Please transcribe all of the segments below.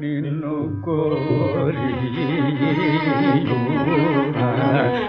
నిన్ను కోరి నిన్ను నన్ను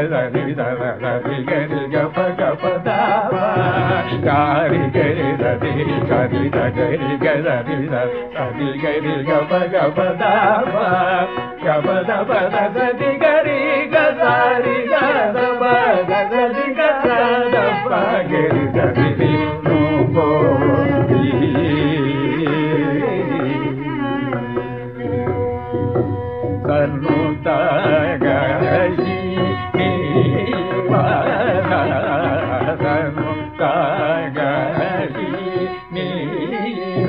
సరి గరి గరి గప గప గారి గరి సరి గరి గరి గప గప గప దప గరి గరి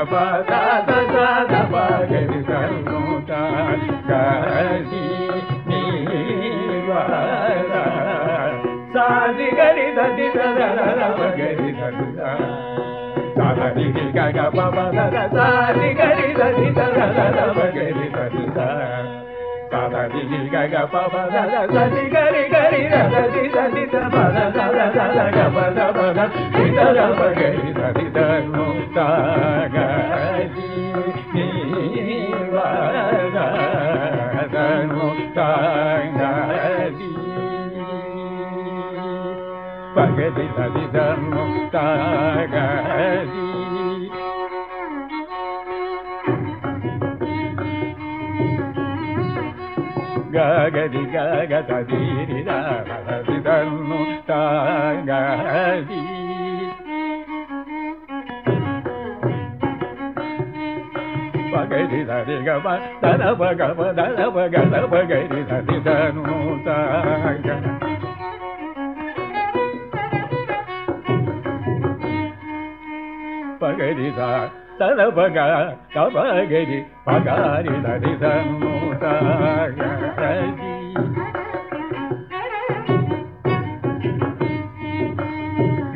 గ గరి నూత గరి సాది గగ పమ గరి దది గరి దది గగ సది గరి గరి దది దది దమ గరి దది దను తాగరి గది సది దను గగది గగ సదీరి గది దను సరి గమ దన పగమ పగ సరి పగరి తల పగ తపగరి పగారి దరి సన్నుతగరి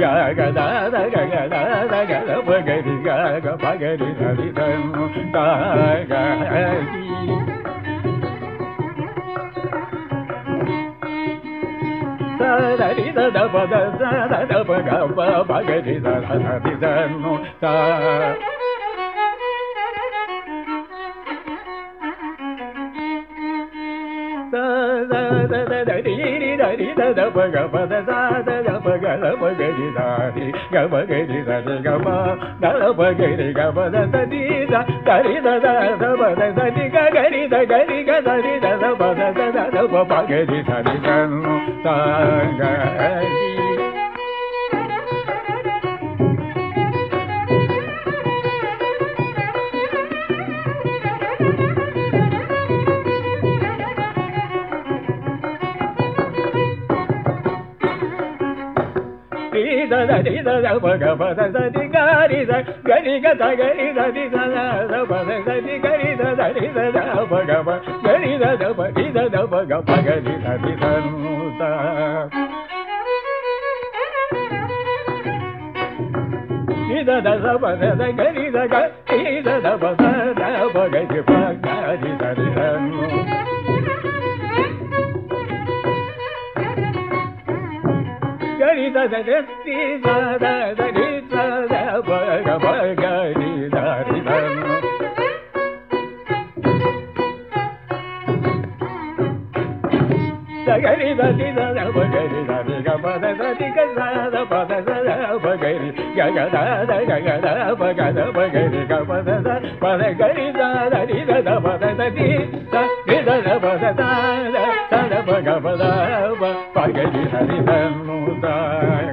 గగద గగద గగద పగరి గగ పగరి దరి సన్నుతగరి సరి దద పద సద పగ పగరి దరి సన్ను తా గరి దని దద గరి గరి సది గారి ద గరి గ ద గరి ద ది ద ద పద సది గరి ద గరి రి ద ద పగ ప గరి ద ద ప రి ద ద పగ ప గరి ద ది ద ను త రి ద ద స ప ద ద గరి ద గ రి ద ద ప ద gari da da da ti da da da ri da da ba ga ba ga ri da ri da gari da ti da da ba ga ri da ri ga ba da da ti ga da da ba da da da ba ga ri ga ga da da ga ga da ba ga da ba ga ri ga ba da da ba da gari da da ri da da ba da da ti da ri da da ba da da da da ba ga ba da ba பகலி ஹரிதனுதாய்